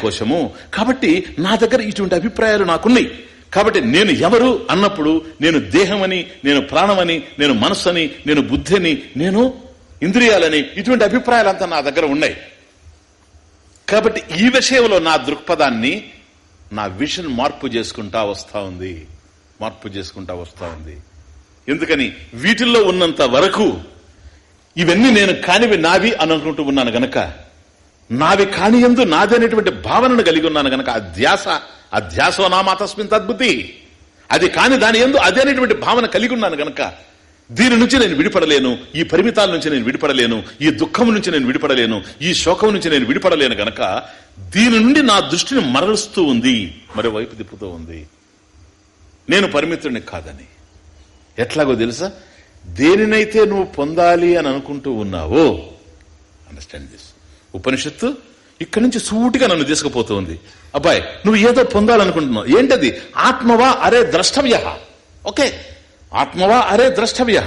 కోశము కాబట్టి నా దగ్గర ఇటువంటి అభిప్రాయాలు నాకున్నాయి. కాబట్టి నేను ఎవరు అన్నప్పుడు నేను దేహమని నేను ప్రాణమని నేను మనస్సని నేను బుద్ధిని నేను ఇంద్రియాలని ఇటువంటి అభిప్రాయాలంతా నా దగ్గర ఉన్నాయి. కాబట్టి ఈ విషయంలో నా దృక్పథాన్ని నా విషన్ మార్పు చేసుకుంటా వస్తా ఉంది. మార్పు చేసుకుంటా వస్తా ఉంది. ఎందుకని వీటిల్లో ఉన్నంత వరకు ఇవన్నీ నేను కానివి నావి అని అనుకుంటూ ఉన్నాను గనక నావి కాని ఎందు నాది అనేటువంటి భావనను కలిగి ఉన్నాను గనక ఆ ధ్యాస ఆ ధ్యాసో నామాతస్మిన్ తద్బుద్ధి. అది కాని దాని ఎందు అదేనేటువంటి భావన కలిగి ఉన్నాను గనక దీని నుంచి నేను విడిపడలేను ఈ పరిమితాల నుంచి నేను విడిపడలేను ఈ దుఃఖం నుంచి నేను విడిపడలేను ఈ శోకం నుంచి నేను విడిపడలేను గనక దీని నుండి నా దృష్టిని మరలుస్తూ ఉంది మరోవైపు తిప్పుతూ ఉంది. నేను పరిమితుడిని కాదని. ఎట్లాగో తెలుసా? దేనినైతే నువ్వు పొందాలి అని అనుకుంటూ ఉన్నావో అండర్స్టాండ్ దిస్ ఉపనిషత్తు ఇక్కడి నుంచి సూటిగా నన్ను తీసుకుపోతుంది. అబ్బాయి నువ్వు ఏదో పొందాలనుకుంటున్నావు. ఏంటది? ఆత్మవా అరే ద్రష్టవ్య? ఓకే. ఆత్మవా అరే ద్రష్టవ్య?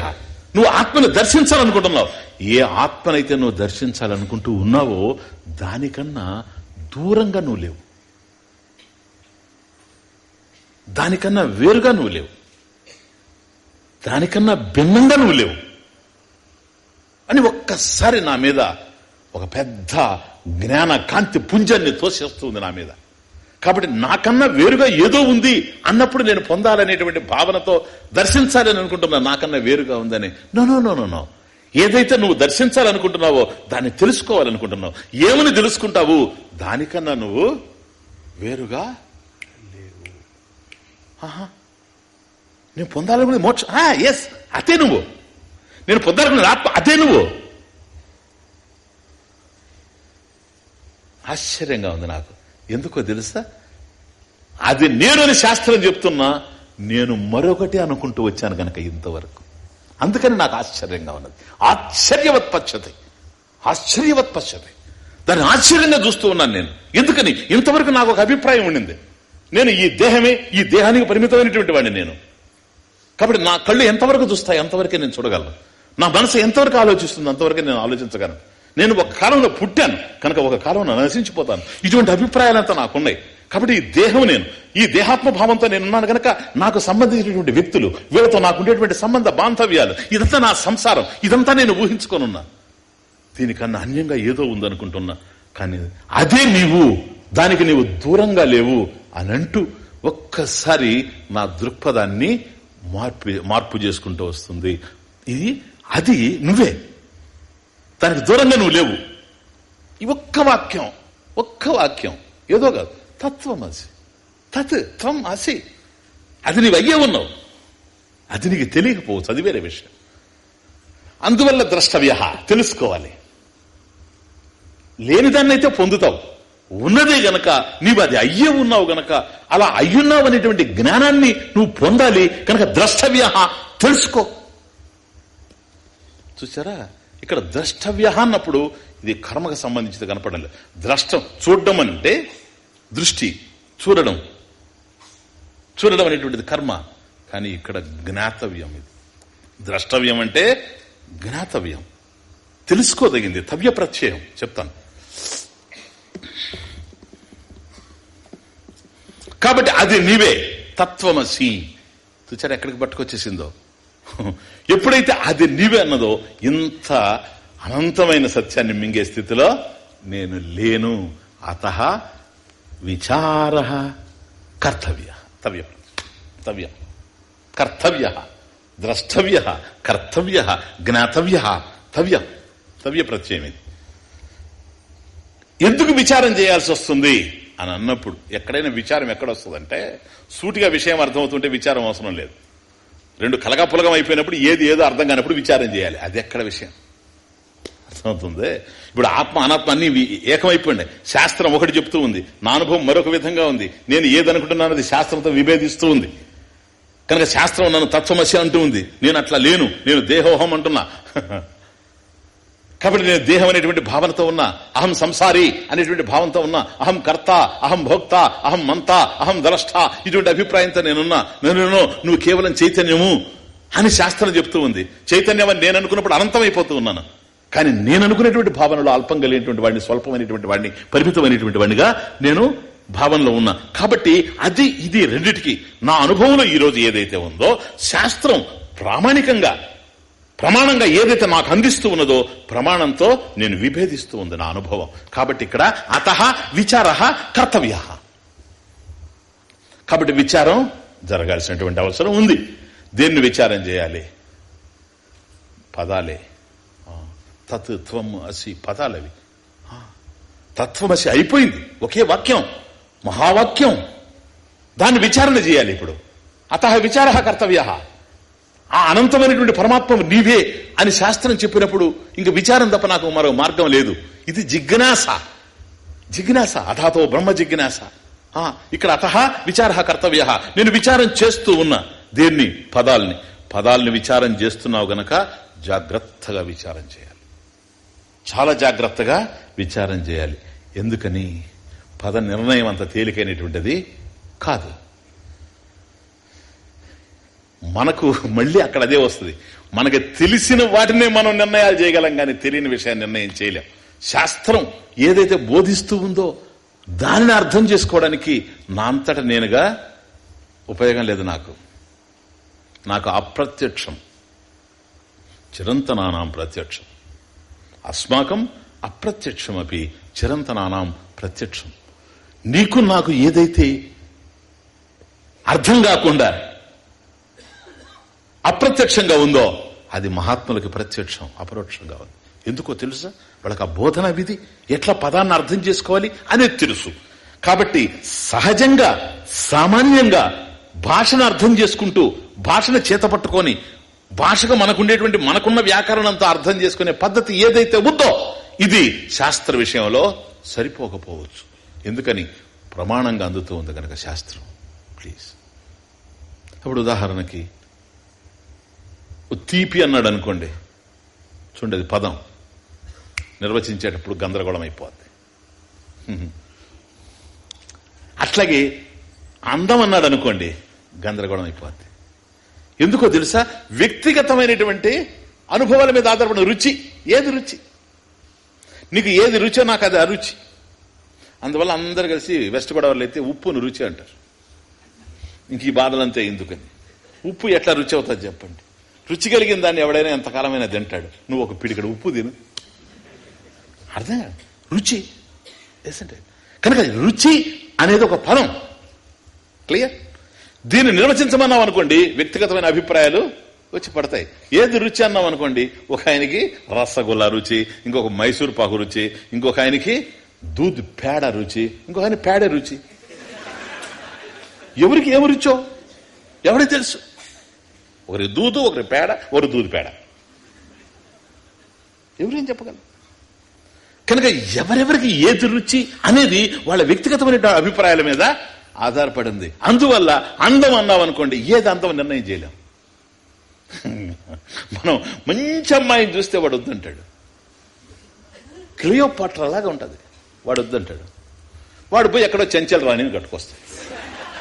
నువ్వు ఆత్మను దర్శించాలనుకుంటున్నావు. ఏ ఆత్మనైతే నువ్వు దర్శించాలనుకుంటూ ఉన్నావో దానికన్నా దూరంగా నువ్వు లేవు. దానికన్నా వేరుగా నువ్వు లేవు. దానికన్నా భిన్నంగా నువ్వు లేవు. అని ఒక్కసారి నా మీద ఒక పెద్ద జ్ఞాన కాంతి పుంజాన్ని తోసేస్తుంది నా మీద. కాబట్టి నాకన్నా వేరుగా ఏదో ఉంది అన్నప్పుడు నేను పొందాలనేటువంటి భావనతో దర్శించాలని అనుకుంటున్నా నాకన్నా వేరుగా ఉందని. నో నో నో నో ఏదైతే నువ్వు దర్శించాలనుకుంటున్నావో దాన్ని తెలుసుకోవాలనుకుంటున్నావు. ఏమని తెలుసుకుంటావు? దానికన్నా నువ్వు వేరుగా? లేవు ఆహా. నేను పొందాలనుకునే మోక్ష ఎస్ అదే నువ్వు. నేను పొందాలనుకునే ఆత్మ అదే నువ్వు. ఆశ్చర్యంగా ఉంది నాకు. ఎందుకో తెలుసా? అది నేను శాస్త్రం చెప్తున్నా నేను మరొకటి అనుకుంటూ వచ్చాను కనుక ఇంతవరకు. అందుకని నాకు ఆశ్చర్యంగా ఉన్నది. ఆశ్చర్యవత్ పచ్చతి ఆశ్చర్యవత్ పచ్చతి దాన్ని ఆశ్చర్యంగా చూస్తూ ఉన్నాను నేను. ఎందుకని? ఇంతవరకు నాకు ఒక అభిప్రాయం ఉండింది. నేను ఈ దేహమే ఈ దేహానికి పరిమితమైనటువంటి వాడిని నేను. కాబట్టి నా కళ్ళు ఎంతవరకు చూస్తాయి ఎంతవరకే నేను చూడగలను. నా మనసు ఎంతవరకు ఆలోచిస్తుంది అంతవరకు నేను ఆలోచించగలను. నేను ఒక కాలంలో పుట్టాను. కనుక ఒక కాలంలో నశించిపోతాను. ఇటువంటి అభిప్రాయాలంతా నాకున్నాయి. కాబట్టి ఈ దేహం నేను ఈ దేహాత్మ భావంతో నేను ఉన్నాను కనుక నాకు సంబంధించినటువంటి వ్యక్తులు వీళ్ళతో నాకు ఉండేటువంటి సంబంధ బాంధవ్యాలు ఇదంతా నా సంసారం. ఇదంతా నేను ఊహించుకొనున్నా దీనికన్నా అన్యంగా ఏదో ఉందనుకుంటున్నా. కానీ అదే నీవు దానికి నీవు దూరంగా లేవు అని అంటూ ఒక్కసారి నా దృక్పథాన్ని మార్పు మార్పు చేసుకుంటూ వస్తుంది. ఇది అది నువ్వే. దానికి దూరంగా నువ్వు లేవు. ఈ ఒక్క వాక్యం ఒక్క వాక్యం ఏదో కాదు. తత్వం అసి తత్ త్వం అసి. అది నీవు అయ్యే ఉన్నావు. అది నీకు తెలియకపోవచ్చు. అది వేరే విషయం. అందువల్ల ద్రష్టవ్య తెలుసుకోవాలి. లేనిదాన్నైతే పొందుతావు. ఉన్నదే గనక నీవు అది అయ్యే ఉన్నావు గనక అలా అయ్యున్నావు అనేటువంటి జ్ఞానాన్ని నువ్వు పొందాలి. కనుక ద్రష్టవ్య తెలుసుకో. చూసారా ఇక్కడ ద్రష్టవ్య అన్నప్పుడు ఇది కర్మకు సంబంధించి లేదు ద్రష్టం చూడడం అంటే దృష్టి చూడడం. చూడడం అనేటువంటిది కర్మ. కానీ ఇక్కడ జ్ఞాతవ్యం ఇది. ద్రష్టవ్యం అంటే జ్ఞాతవ్యం. తెలుసుకోదగింది. తవ్య ప్రత్యయం చెప్తాను. కాబట్టి అది నీవే. తత్వమసి. చూచారు ఎక్కడికి పట్టుకొచ్చేసిందో? ఎప్పుడైతే అది నీవే అన్నదో ఇంత అనంతమైన సత్యాన్ని మింగే స్థితిలో నేను లేను. అత విచార కర్తవ్య. తవ్య. తవ్య. కర్తవ్య. ద్రష్టవ్య. కర్తవ్య. జ్ఞాతవ్య. తవ్య. తవ్య ప్రత్యయం ఇది. ఎందుకు విచారం చేయాల్సి వస్తుంది? అని అన్నప్పుడు ఎక్కడైనా విచారం ఎక్కడ వస్తుందంటే సూటిగా విషయం అర్థమవుతుంటే విచారం అవసరం లేదు. రెండు కలగపులగం అయిపోయినప్పుడు ఏది ఏదో అర్థం కానప్పుడు విచారం చేయాలి. అది ఎక్కడ విషయం? అర్థమవుతుంది? ఇప్పుడు ఆత్మ అనాత్మ అన్ని ఏకమైపోయింది శాస్త్రం ఒకటి చెప్తూ ఉంది. నా అనుభవం మరొక విధంగా ఉంది. నేను ఏదనుకుంటున్నాను అది శాస్త్రంతో విభేదిస్తూ ఉంది. కనుక శాస్త్రం నన్ను తత్వమస్య అంటూ ఉంది. నేను అట్లా లేను. నేను దేహోహం అంటున్నా. కాబట్టి నేను దేహం అనేటువంటి భావనతో ఉన్నా అహం సంసారి అనేటువంటి భావంతో ఉన్నా అహం కర్త అహం భోక్త అహం మంత అహం ద్రష్ట ఇటువంటి అభిప్రాయంతో నేనున్నా. నేను నువ్వు కేవలం చైతన్యము అని శాస్త్రం చెప్తూ ఉంది. చైతన్యం అని నేను అనుకున్నప్పుడు అనంతమైపోతూ ఉన్నాను. కానీ నేను అనుకునేటువంటి భావనలో అల్పం కలిగినటువంటి వాడిని స్వల్పమైనటువంటి వాడిని పరిమితమైనటువంటి వాడినిగా నేను భావనలో ఉన్నా. కాబట్టి అది ఇది రెండిటికి నా అనుభవంలో ఈ రోజు ఏదైతే ఉందో శాస్త్రం ప్రామాణికంగా ప్రమాణంగా ఏదైతే నాకు అందిస్తూ ఉన్నదో ప్రమాణంతో నేను విభేదిస్తూ ఉంది నా అనుభవం. కాబట్టి ఇక్కడ అత విచార కర్తవ్య. కాబట్టి విచారం జరగాల్సినటువంటి అవసరం ఉంది. దేన్ని విచారం చేయాలి? పదాలే. తత్వం తత్ త్వం అసి పదాలవి. తత్వమసి అయిపోయింది. ఒకే వాక్యం. మహావాక్యం. దాన్ని విచారణ చేయాలి ఇప్పుడు. అత విచార కర్తవ్య. ఆ అనంతమైనటువంటి పరమాత్మ నీవే అని శాస్త్రం చెప్పినప్పుడు ఇంక విచారం తప్ప నాకు మరో మార్గం లేదు. ఇది జిజ్ఞాస. జిజ్ఞాస. అథాతో బ్రహ్మ జిజ్ఞాస. ఆ, ఇక్కడ అత విచార కర్తవ్య. నేను విచారం చేస్తూ ఉన్నా. దేన్ని? పదాల్ని. పదాల్ని విచారం చేస్తున్నావు గనక జాగ్రత్తగా విచారం చేయాలి. చాలా జాగ్రత్తగా విచారం చేయాలి. ఎందుకని? పద నిర్ణయం అంత తేలికైనటువంటిది కాదు. మనకు మళ్ళీ అక్కడ అదే వస్తుంది. మనకి తెలిసిన వాటినే మనం నిర్ణయాలు చేయగలం కానీ తెలియని విషయాన్ని నిర్ణయం చేయలేం. శాస్త్రం ఏదైతే బోధిస్తూ ఉందో దానిని అర్థం చేసుకోవడానికి నా అంతట నేనుగా ఉపయోగం లేదు నాకు. నాకు అప్రత్యక్షం. చిరంతనానాం ప్రత్యక్షం. అస్మాకం అప్రత్యక్షం అపి చిరంతనానాం ప్రత్యక్షం. నీకు నాకు ఏదైతే అర్థం కాకుండా అప్రత్యక్షంగా ఉందో అది మహాత్ములకి ప్రత్యక్షం అపరోక్షంగా ఉంది. ఎందుకో తెలుసా? వాళ్ళకి ఆ బోధన విధి ఎట్లా పదాన్ని అర్థం చేసుకోవాలి అనేది తెలుసు. కాబట్టి సహజంగా సామాన్యంగా భాషను అర్థం చేసుకుంటూ భాషను చేత పట్టుకొని భాషగా మనకుండేటువంటి మనకున్న వ్యాకరణంతో అర్థం చేసుకునే పద్ధతి ఏదైతే ఉందో ఇది శాస్త్ర విషయంలో సరిపోకపోవచ్చు. ఎందుకని? ప్రమాణంగా అందుతూ ఉంది కనుక శాస్త్రం. ప్లీజ్. ఇప్పుడు ఉదాహరణకి తీపి అన్నాడు అనుకోండి. చూడండి అది పదం. నిర్వచించేటప్పుడు గందరగోళం అయిపోద్ది. అట్లాగే అందం అన్నాడు అనుకోండి గందరగోళం అయిపోద్ది. ఎందుకో తెలుసా? వ్యక్తిగతమైనటువంటి అనుభవాల మీద ఆధారపడిన రుచి. ఏది రుచి? నీకు ఏది రుచో నాకు అది అరుచి అందువల్ల అందరు కలిసి వెస్ట్ గోదావరిలో అయితే ఉప్పును రుచి అంటారు. ఇంక ఈ బాధలంతా ఎందుకని? ఉప్పు ఎట్లా రుచి అవుతుంది చెప్పండి. రుచి కలిగిన దాన్ని ఎవడైనా ఎంతకాలమైనా తింటాడు. నువ్వు ఒక పిడికడు ఉప్పు తిను. అర్థం కాదు. రుచి. ఎసంటే కనుక రుచి అనేది ఒక పదం క్లియర్ దీన్ని నిర్వచించమన్నాం అనుకోండి వ్యక్తిగతమైన అభిప్రాయాలు వచ్చి పడతాయి. ఏది రుచి అన్నాం అనుకోండి ఒక ఆయనకి రసగుల్లా రుచి ఇంకొక మైసూర్ పాకు రుచి ఇంకొక ఆయనకి దూద్ పేడ రుచి ఇంకొక ఆయన పేడ రుచి. ఎవరికి ఏమి రుచో? ఎవరికి తెలుసు? ఒకరి దూదు ఒకరి పేడ ఒకరి దూది పేడ. ఎవరేం చెప్పగలరు? కనుక ఎవరెవరికి ఏది రుచి అనేది వాళ్ళ వ్యక్తిగతమైన అభిప్రాయాల మీద ఆధారపడింది. అందువల్ల అందం అన్నాం అనుకోండి ఏది అందం నిర్ణయం చేయలేం. మనం మంచి అమ్మాయిని చూస్తే వాడు వద్దంటాడు. క్లియో లాగా ఉంటుంది. వాడు వద్దంటాడు. వాడు పోయి ఎక్కడో చెంచల రాణిని కట్టుకొస్తాడు.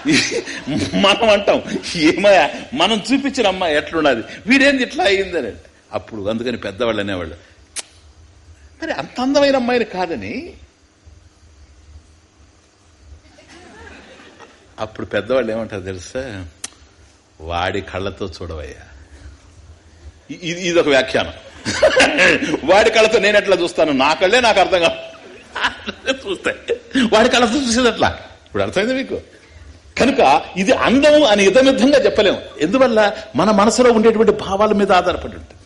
మనం అంటాం ఏమయ్యా మనం చూపించిన అమ్మాయి ఎట్లున్నది? వీడేంది ఇట్లా అయిందని? అప్పుడు అందుకని పెద్దవాళ్ళు అనేవాళ్ళు మరి అంత అందమైన అమ్మాయిని కాదని? అప్పుడు పెద్దవాళ్ళు ఏమంటారు తెలుసా? వాడి కళ్ళతో చూడవయ్యా. ఇది ఇదొక ఒక వ్యాఖ్యానం. వాడి కళ్ళతో నేను ఎట్లా చూస్తాను? నా కళ్ళే నాకు అర్థం కాదు చూస్తాయి వాడి కళ్ళతో చూసేది అట్లా ఇప్పుడు అర్థమైంది మీకు? కనుక ఇది అందము అని ఇదమిద్ధంగా చెప్పలేము. ఎందువల్ల? మన మనసులో ఉండేటువంటి భావాల మీద ఆధారపడి ఉంటుంది.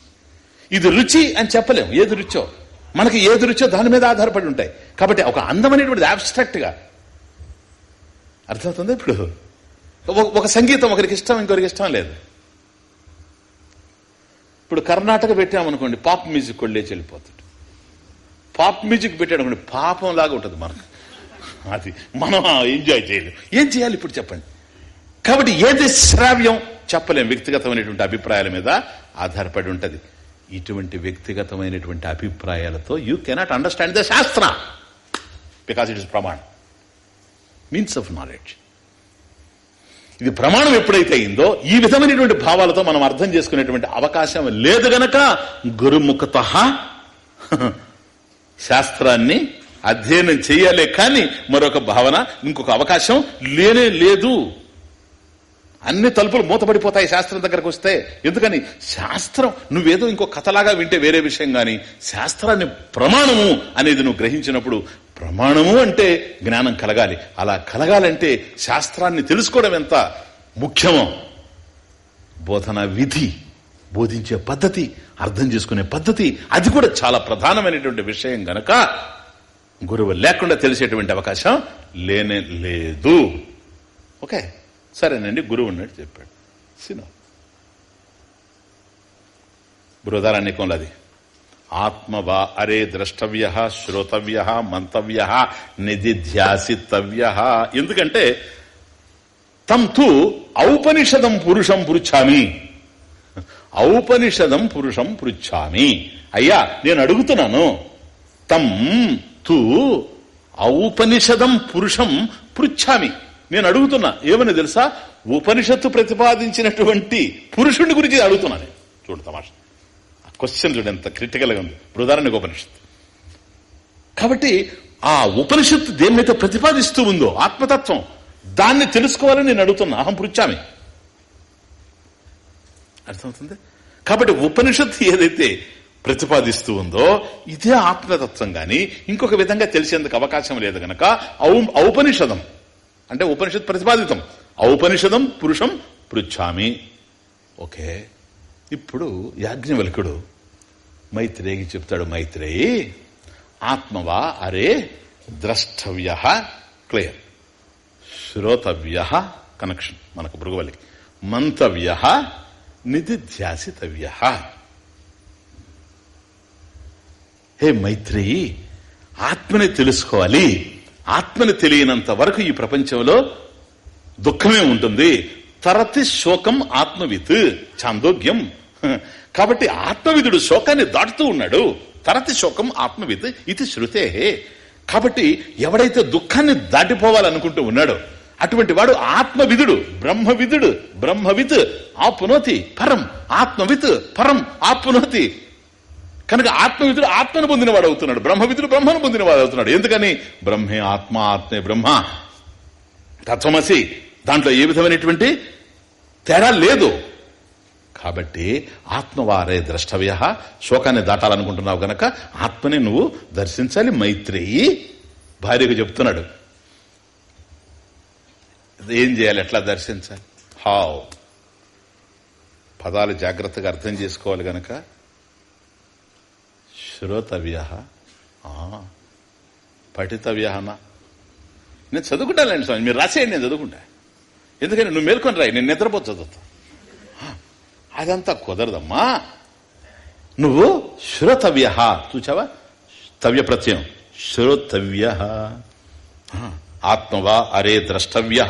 ఇది రుచి అని చెప్పలేము. ఏది రుచో? మనకి ఏది రుచో దాని మీద ఆధారపడి ఉంటాయి. కాబట్టి ఒక అందం అనేటువంటిది abstract గా. అర్థమవుతుంది ఇప్పుడు? ఒక- ఒక సంగీతం ఒకరికి ఇష్టం ఇంకొకరికి ఇష్టం లేదు. ఇప్పుడు కర్ణాటక పెట్టామనుకోండి పాప్ మ్యూజిక్ కొళ్ళేచి వెళ్ళిపోతాడు పాప్ మ్యూజిక్ పెట్టాడు అనుకోండి పాపం లాగా ఉంటుంది మనకు. అది మనం ఎంజాయ్ చేయలేం. ఏం చేయాలి ఇప్పుడు చెప్పండి? కాబట్టి ఏది శ్రావ్యం? చెప్పలేం. వ్యక్తిగతమైనటువంటి అభిప్రాయాల మీద ఆధారపడి ఉంటుంది. ఇటువంటి వ్యక్తిగతమైనటువంటి అభిప్రాయాలతో యూ కెనాట్ అండర్స్టాండ్ ద శాస్త్ర. బికాస్ ఇట్ ఇస్ ప్రమాణం మీన్స్ ఆఫ్ నాలెడ్జ్ ఇది ప్రమాణం ఎప్పుడైతే అయిందో ఈ విధమైనటువంటి భావాలతో మనం అర్థం చేసుకునేటువంటి అవకాశం లేదు గనక గురుముఖత శాస్త్రాన్ని అధ్యయనం చేయాలే కానీ మరొక భావన ఇంకొక అవకాశం లేనే లేదు. అన్ని తలుపులు మూతపడిపోతాయి శాస్త్రం దగ్గరకు వస్తే. ఎందుకని? శాస్త్రం నువ్వేదో ఇంకో కథలాగా వింటే వేరే విషయం గాని శాస్త్రాన్ని ప్రమాణము అనేది నువ్వు గ్రహించినప్పుడు ప్రమాణము అంటే జ్ఞానం కలగాలి. అలా కలగాలంటే శాస్త్రాన్ని తెలుసుకోవడం ఎంత ముఖ్యమో? బోధన విధి బోధించే పద్ధతి అర్థం చేసుకునే పద్ధతి అది కూడా చాలా ప్రధానమైనటువంటి విషయం గనక గురువు లేకుండా తెలిసేటువంటి అవకాశం లేనే లేదు. ఓకే సరేనండి గురువు ఉన్నట్టు చెప్పాడు. సినో. బృహదారణ్యకంలో అది. ఆత్మ వా అరే ద్రష్టవ్య శ్రోతవ్య మంతవ్య నిధిధ్యాసితవ్య ఎందుకంటే తం తు ఔపనిషదం పురుషం పృచ్ఛామి ఔపనిషదం పురుషం పృచ్చామి అయ్యా నేను అడుగుతున్నాను. తం తు ఔపనిషదం పురుషం పృచ్ఛామి. నేను అడుగుతున్నా ఏమని తెలుసా? ఉపనిషత్తు ప్రతిపాదించినటువంటి పురుషుడి గురించి అడుగుతున్నాను చూడు తమాష. క్వశ్చన్ చూడు ఎంత క్రిటికల్గా ఉంది బృదారణ్య ఉపనిషత్తు. కాబట్టి ఆ ఉపనిషత్తు దేన్నైతే ప్రతిపాదిస్తూ ఉందో ఆత్మతత్వం దాన్ని తెలుసుకోవాలని నేను అడుగుతున్నా. అహం పృచ్చామి అర్థమవుతుంది? కాబట్టి ఉపనిషత్తు ఏదైతే ప్రతిపాదిస్తూ ఉందో ఇదే ఆత్మతత్వం గాని ఇంకొక విధంగా తెలిసేందుకు అవకాశం లేదు గనక ఔపనిషదం. అంటే ఉపనిషత్ ప్రతిపాదితం. ఔపనిషదం పురుషం పృచ్ఛామి. ఓకే. ఇప్పుడు యాజ్ఞవల్కుడు మైత్రేయికి చెప్తాడు మైత్రేయి ఆత్మవా అరే ద్రష్టవ్య క్లియర్. శ్రోతవ్య కనెక్షన్ మనకు భృగువలికి మంతవ్య నిధిధ్యాసితవ్య. హే మైత్రి ఆత్మని తెలుసుకోవాలి. ఆత్మని తెలియనంత వరకు ఈ ప్రపంచంలో దుఃఖమే ఉంటుంది. తరతి శోకం ఆత్మవిత్ చాందోగ్యం కాబట్టి ఆత్మవిధుడు శోకాన్ని దాటుతూ ఉన్నాడు. తరతి శోకం ఆత్మవిత్ ఇది శృతే. కాబట్టి ఎవడైతే దుఃఖాన్ని దాటిపోవాలనుకుంటూ ఉన్నాడో అటువంటి వాడు ఆత్మవిధుడు బ్రహ్మవిధుడు బ్రహ్మవిత్ ఆపునోతి పరం ఆత్మవిత్ పరం ఆపునోతి కనుక ఆత్మవిధుడు ఆత్మను పొందినవాడు అవుతున్నాడు. బ్రహ్మవిధుడు బ్రహ్మను పొందినవాడు అవుతున్నాడు. ఎందుకని? బ్రహ్మే ఆత్మ ఆత్మే బ్రహ్మ. తత్వమసి దాంట్లో ఏ విధమైనటువంటి తేడా లేదు. కాబట్టి ఆత్మవారే ద్రష్టవ్య. శోకాన్ని దాటాలనుకుంటున్నావు గనక ఆత్మని నువ్వు దర్శించాలి మైత్రేయి భార్యకు చెప్తున్నాడు. ఏం చేయాలి? ఎట్లా దర్శించాలి? హావ్. పదాలు జాగ్రత్తగా అర్థం చేసుకోవాలి గనక శ్రోతవ్య. పఠితవ్య నేను చదువుకుంటానులేండి స్వామి మీరు రాసేయండి నేను చదువుకుంటా. ఎందుకని నువ్వు మేల్కొని రాయి నేను నిద్రపోతు చదువుతా. అదంతా కుదరదమ్మా. నువ్వు శ్రోతవ్య చూచావా? తవ్య ప్రత్యయం. శ్రోతవ్య. ఆత్మవా అరే ద్రష్టవ్య.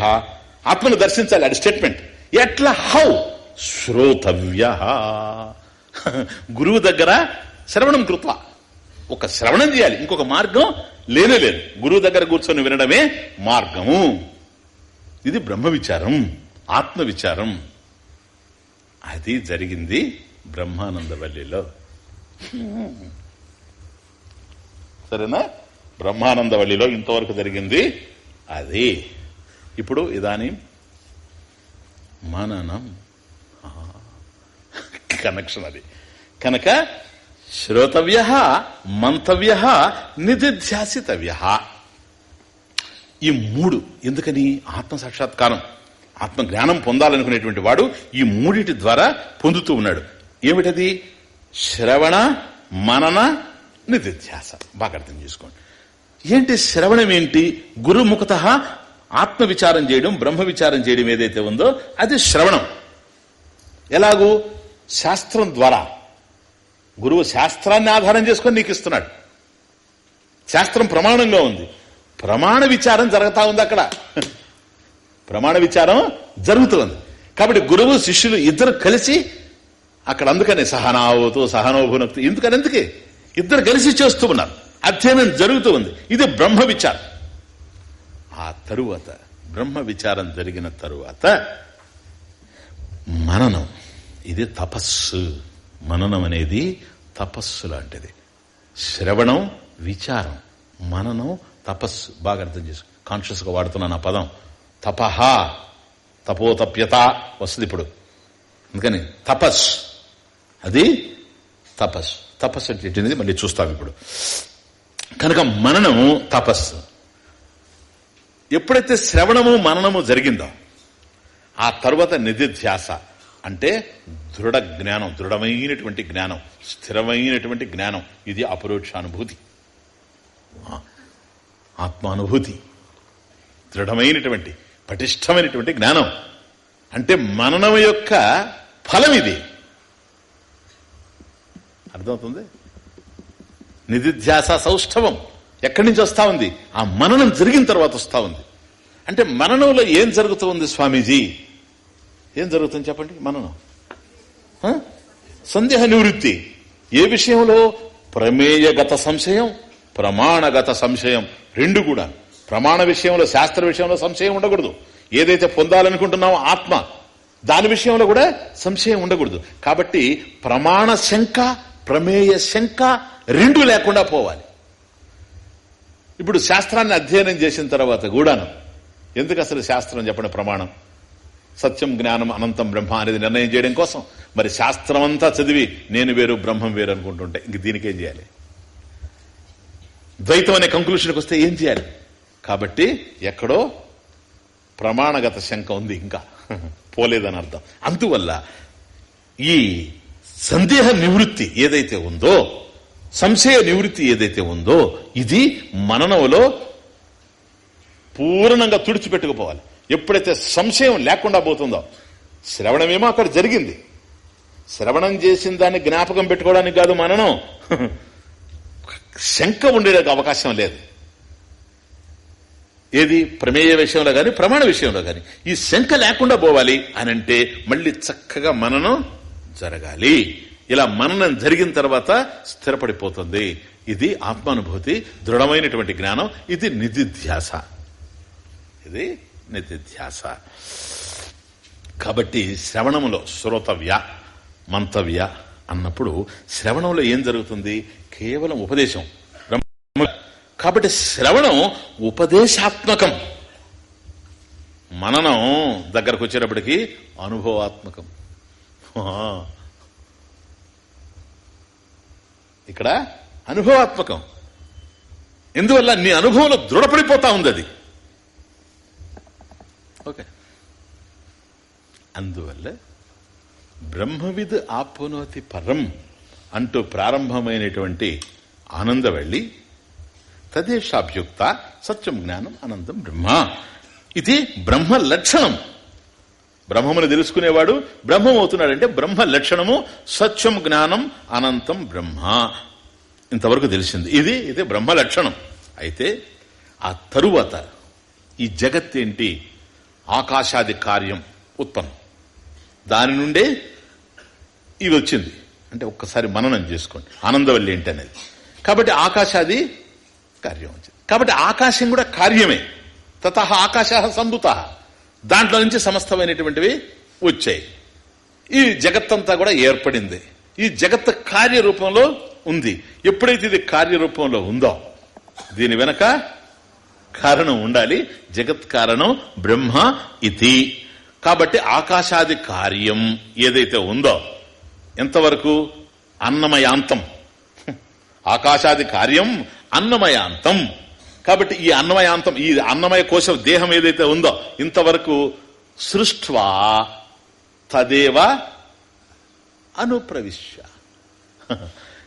ఆత్మను దర్శించాలి అది స్టేట్మెంట్. ఎట్లా? హౌ? శ్రోతవ్య. గురువు దగ్గర శ్రవణం కృత్వ. ఒక శ్రవణం చేయాలి. ఇంకొక మార్గం లేనే లేదు. గురువు దగ్గర కూర్చొని వినడమే మార్గము. ఇది బ్రహ్మ విచారం ఆత్మ విచారం అది జరిగింది బ్రహ్మానందవల్లిలో. సరేనా? బ్రహ్మానందవల్లిలో ఇంతవరకు జరిగింది అది. ఇప్పుడు ఇదాని మననం. కనెక్షన్ అది. కనుక శ్రోతవ్య మంతవ్య నిధిధ్యాసితవ్య. ఈ మూడు ఎందుకని? ఆత్మ సాక్షాత్కారం ఆత్మ జ్ఞానం పొందాలనుకునేటువంటి వాడు ఈ మూడిటి ద్వారా పొందుతూ ఉన్నాడు. ఏమిటది? శ్రవణ మనన నిధిధ్యాస. బాగా అర్థం చేసుకోండి. ఏంటి శ్రవణం ఏంటి? గురుముఖత ఆత్మ విచారం చేయడం బ్రహ్మ విచారం చేయడం ఏదైతే ఉందో అది శ్రవణం. ఎలాగూ? శాస్త్రం ద్వారా. గురువు శాస్త్రాన్ని ఆధారం చేసుకొని నీకు ఇస్తున్నాడు. శాస్త్రం ప్రమాణంగా ఉంది. ప్రమాణ విచారం జరుగుతూ ఉంది అక్కడ. ప్రమాణ విచారం జరుగుతుంది కాబట్టి గురువు శిష్యులు ఇద్దరు కలిసి అక్కడ అందుకని సహనావతు సహనోభునక్తి. ఎందుకని? ఎందుకే? ఇద్దరు కలిసి చేస్తూ ఉన్నారు. అధ్యయనం జరుగుతూ ఉంది. ఇది బ్రహ్మ విచారం. ఆ తరువాత బ్రహ్మ విచారం జరిగిన తరువాత మననం. ఇది తపస్సు. మననం అనేది తపస్సు లాంటిది. శ్రవణం విచారం. మననం తపస్సు. బాగా అర్థం చేసుకో. కాన్షియస్గా వాడుతున్నాను ఆ పదం. తపహ. తపోతప్యత వస్తుంది ఇప్పుడు. అందుకని తపస్. అది తపస్. తపస్సు అంటే మళ్ళీ చూస్తాం ఇప్పుడు. కనుక మననం తపస్సు. ఎప్పుడైతే శ్రవణము మననము జరిగిందో ఆ తర్వాత నిధిధ్యాస. అంటే దృఢ జ్ఞానం దృఢమైనటువంటి జ్ఞానం స్థిరమైనటువంటి జ్ఞానం. ఇది అపరోక్షానుభూతి. ఆత్మానుభూతి. దృఢమైనటువంటి పటిష్టమైనటువంటి జ్ఞానం. అంటే మననం యొక్క ఫలం ఇది. అర్థమవుతుంది? నిధిధ్యాస సౌష్ఠవం ఎక్కడి నుంచి వస్తా ఉంది? ఆ మననం జరిగిన తర్వాత వస్తా ఉంది. అంటే మననంలో ఏం జరుగుతూ ఉంది స్వామీజీ? ఏం జరుగుతుంది చెప్పండి? మనను. సందేహ నివృత్తి. ఏ విషయంలో? ప్రమేయగత సంశయం ప్రమాణగత సంశయం. రెండు కూడా. ప్రమాణ విషయంలో శాస్త్ర విషయంలో సంశయం ఉండకూడదు. ఏదైతే పొందాలనుకుంటున్నామో ఆత్మ దాని విషయంలో కూడా సంశయం ఉండకూడదు. కాబట్టి ప్రమాణ శంక ప్రమేయ శంక రెండు లేకుండా పోవాలి. ఇప్పుడు శాస్త్రాన్ని అధ్యయనం చేసిన తర్వాత కూడాను ఎందుకు అసలు శాస్త్రం చెప్పండి ప్రమాణం? సత్యం జ్ఞానం అనంతం బ్రహ్మ అనేది నిర్ణయం చేయడం కోసం. మరి శాస్త్రం అంతా చదివి నేను వేరు బ్రహ్మం వేరు అనుకుంటుంటే ఇంక దీనికి ఏం చేయాలి? ద్వైతం అనే కంక్లూషన్కి వస్తే ఏం చేయాలి? కాబట్టి ఎక్కడో ప్రమాణగత శంక ఉంది ఇంకా. పోలేదని అర్థం. అందువల్ల ఈ సందేహ నివృత్తి ఏదైతే ఉందో సంశయ నివృత్తి ఏదైతే ఉందో ఇది మననంలో పూర్ణంగా తుడిచిపెట్టుకుపోవాలి. ఎప్పుడైతే సంశయం లేకుండా పోతుందో శ్రవణమేమో అక్కడ జరిగింది. శ్రవణం చేసిన దాన్ని జ్ఞాపకం పెట్టుకోవడానికి కాదు మననం. శంక ఉండేదానికి అవకాశం లేదు. ఏది ప్రమేయ విషయంలో కానీ ప్రమాణ విషయంలో కానీ ఈ శంక లేకుండా పోవాలి అని అంటే మళ్ళీ చక్కగా మననం జరగాలి. ఇలా మననం జరిగిన తర్వాత స్థిరపడిపోతుంది. ఇది ఆత్మానుభూతి దృఢమైనటువంటి జ్ఞానం ఇది నిధిధ్యాస. ఇది నిధిధ్యాస కాబట్టి శ్రవణములో శ్రోతవ్య మంతవ్య అన్నప్పుడు శ్రవణంలో ఏం జరుగుతుంది? కేవలం ఉపదేశం. కాబట్టి శ్రవణం ఉపదేశాత్మకం. మననం దగ్గరకు వచ్చేటప్పటికి అనుభవాత్మకం. ఆ. ఇక్కడ అనుభవాత్మకం. ఎందువల్ల నీ అనుభవంలో దృఢపడిపోతా ఉంది అది? ఓకే. అందువల్ల బ్రహ్మవిద్ ఆప్నోతి పరం అంటూ ప్రారంభమైనటువంటి ఆనందవల్లి తదేశాభ్యుక్త సత్యం జ్ఞానం అనంతం బ్రహ్మ. ఇది బ్రహ్మ లక్షణం. బ్రహ్మమును తెలుసుకునేవాడు బ్రహ్మమవుతున్నాడంటే బ్రహ్మ లక్షణము సత్యం జ్ఞానం అనంతం బ్రహ్మ. ఇంతవరకు తెలిసింది. ఇది ఇది బ్రహ్మ లక్షణం. అయితే ఆ తరువాత ఈ జగత్ ఏంటి? ఆకాశాది కార్యం ఉత్పన్నం దాని నుండే ఇది వచ్చింది. అంటే ఒక్కసారి మననం చేసుకోండి. ఆనందవల్లి ఏంటి అనేది కాబట్టి ఆకాశాది కార్యం వచ్చింది. కాబట్టి ఆకాశం కూడా కార్యమే. తత ఆకాశ సంభుత. దాంట్లో నుంచి సమస్తమైనటువంటివి వచ్చాయి. ఈ జగత్తంతా కూడా ఏర్పడింది. ఈ జగత్ కార్యరూపంలో ఉంది. ఎప్పుడైతే ఇది కార్యరూపంలో ఉందో దీని వెనక కారణం ఉండాలి. జగత్ కారణం బ్రహ్మ ఇది కాబట్టి ఆకాశాది కార్యం ఏదైతే ఉందో ఎంతవరకు? అన్నమయాంతం. ఆకాశాది కార్యం అన్నమయాంతం. కాబట్టి ఈ అన్నమయాంతం ఈ అన్నమయ కోశ దేహం ఏదైతే ఉందో ఇంతవరకు సృష్వా తదేవ అనుప్రవిశ్య.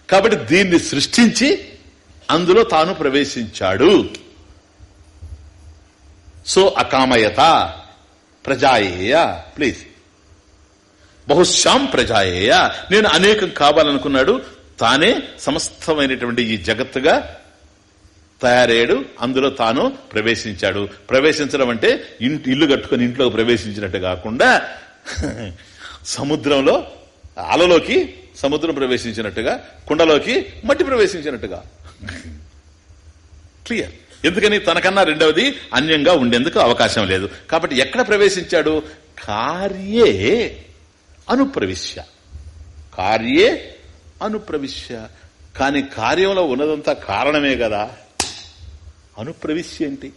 కాబట్టి దీన్ని సృష్టించి అందులో తాను ప్రవేశించాడు. సో అకామయత ప్రజాయేయ ప్లీజ్. బహుశాం ప్రజాయేయ. నేను అనేకం కావాలనుకున్నాడు తానే సమస్తమైనటువంటి ఈ జగత్తుగా తయారయ్యాడు అందులో తాను ప్రవేశించాడు. ప్రవేశించడం అంటే ఇంటి ఇల్లు కట్టుకుని ఇంట్లోకి ప్రవేశించినట్టు కాకుండా సముద్రంలో అలలోకి సముద్రం ప్రవేశించినట్టుగా కుండలోకి మట్టి ప్రవేశించినట్టుగా. క్లియర్. ఎందుకని తనకన్నా రెండవది అన్యంగా ఉండేందుకు అవకాశం లేదు. కాబట్టి ఎక్కడ ప్రవేశించాడు? కార్యే అనుప్రవిశ్య. కార్యే అనుప్రవిశ్య. కానీ కార్యంలో ఉన్నదంతా కారణమే కదా. అనుప్రవిశ్య ఏంటి?